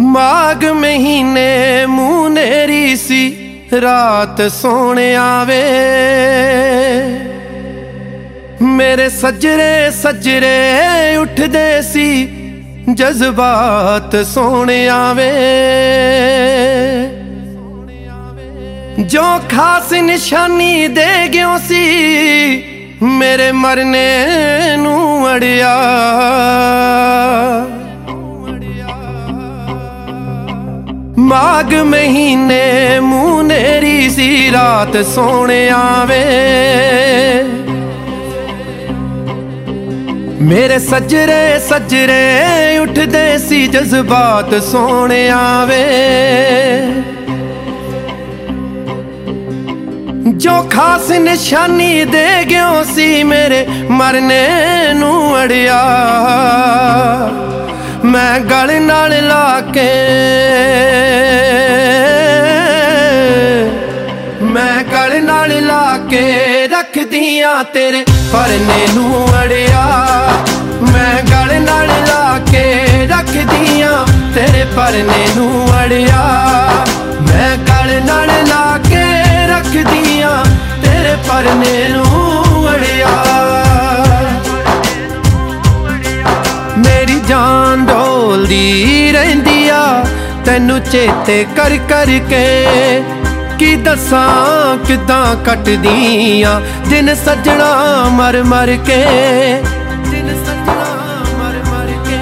ਮਾਗ ਮਹੀਨੇ ਮੂਨੇਰੀ ਸੀ ਰਾਤ ਸੋਹਣਿਆ ਵੇ ਮੇਰੇ ਸਜਰੇ ਸਜਰੇ ਉੱਠਦੇ ਸੀ, ਜਜ਼ਬਾਤ ਸੋਹਣਿਆ ਵੇ ਜੋ ਖਾਸ ਨਿਸ਼ਾਨੀ ਦੇ ਗਿਓ ਸੀ, ਮੇਰੇ ਮਰਨੇ ਨੂੰ ਅੜਿਆ। ਮਾਗ ਮਹੀਨੇ ਮੂੰਹ ਨੇਰੀ ਸੀ, ਰਾਤ ਸੋਹਣਿਆ ਵੇ ਮੇਰੇ ਸੱਜਰੇ ਸੱਜਰੇ ਉੱਠਦੇ ਸੀ, ਜਜ਼ਬਾਤ ਸੋਹਣਿਆ ਵੇ ਜੋ ਖਾਸ ਨਿਸ਼ਾਨੀ ਦੇ ਗਿਓ ਸੀ ਮੇਰੇ ਮਰਨੇ ਨੂੰ ਅੜਿਆ। ਮੈਂ ਗਲ ਨਾਲ ਲਾ ਕੇ ਮੈਂ ਗਲ ਨਾਲ ਲਾ ਕੇ ਰੱਖਦੀਆਂ ਤੇਰੇ ਪਰਨੇ ਨੂੰ ਅੜਿਆ। ਮੈਂ ਗਲ ਨਾਲ ਲਾ ਕੇ ਰੱਖਦੀਆਂ ਤੇਰੇ ਪਰਨੇ ਨੂੰ ਅੜਿਆ। ਮੈਂ ਗਲ ਨਾਲ ਲਾ ਕੇ ਰੱਖਦੀ ਤੇਰੇ ਪਰਨੇ ਨੂੰ ਅੜਿਆ। ਮੇਰੀ ਜਾਨ ਡੋਲਦੀ ਰਹਿੰਦੀ ਆ, ਤੈਨੂੰ ਚੇਤੇ ਕਰ ਕਰ ਕੇ ਕੀ ਦੱਸਾਂ ਕਿਦਾਂ ਕੱਟਦੀਆਂ ਦਿਨ ਸੱਜਣਾ ਮਰ ਮਰ ਕੇ। ਦਿਨ ਸੱਜਣਾ ਮਰ ਮਰ ਕੇ।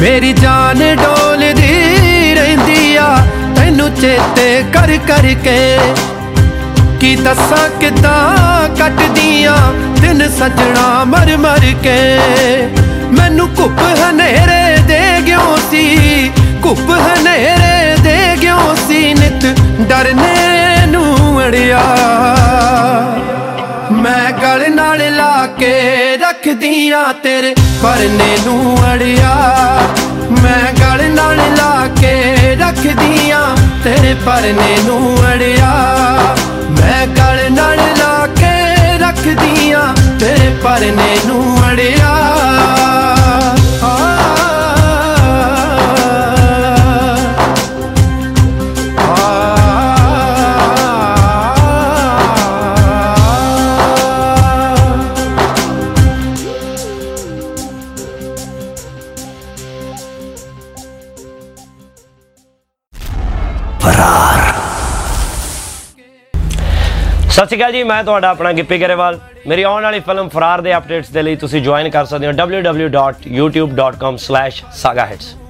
ਮੇਰੀ ਜਾਨ ਡੋਲਦੀ ਰਹਿੰਦੀ ਆ, ਤੈਨੂੰ ਚੇਤੇ ਕਰ ਕਰ ਕੇ ਕੀ ਦੱਸਾਂ ਕਿਦਾਂ ਕੱਟਦੀਆਂ? ਦਿਨ ਸੱਜਣਾ ਮਰ ਮਰ ਕੇ। ਮੈਨੂੰ ਘੁੱਪ ਹਨੇਰੇ ਦੇ ਗਿਓ ਸੀ। ਘੁੱਪ ਹਨੇਰੇ ਦੇ ਗਿਓ ਸੀ। ਨਿਤ ਡਰਨੇ ਨੂੰ ਅੜਿਆ। ਮੈਂ ਗਲ ਨਾਲ ਲਾ ਕੇ ਰੱਖਦੀਆਂ ਤੇਰੇ ਪਰਨੇ ਨੂੰ ਅੜਿਆ। ਮੈਂ ਗਲ ਨਾਲ ਲਾ ਕੇ ਰੱਖਦੀਆਂ ਤੇਰੇ ਪਰਨੇ ਨੂੰ ਅੜਿਆ। ਮੈਂ ਗਲ ਨਾਲ ਲਾ ਕੇ ਰੱਖਦੀਆਂ ਤੇਰੇ ਪਰਨੇ ਨੂੰ ਅੜਿਆ ਸਤਿ ਸ਼੍ਰੀ ਅਕਾਲ ਜੀ, ਮੈਂ ਤੁਹਾਡਾ ਆਪਣਾ ਗਿੱਪੀ ਗਰੇਵਾਲ। ਮੇਰੀ ਆਉਣ ਵਾਲੀ ਫਿਲਮ ਫਰਾਰ ਦੇ ਅਪਡੇਟਸ ਦੇ ਲਈ ਤੁਸੀਂ ਜੁਆਇਨ ਕਰ ਸਕਦੇ ਹੋ www.youtube.com/sagahits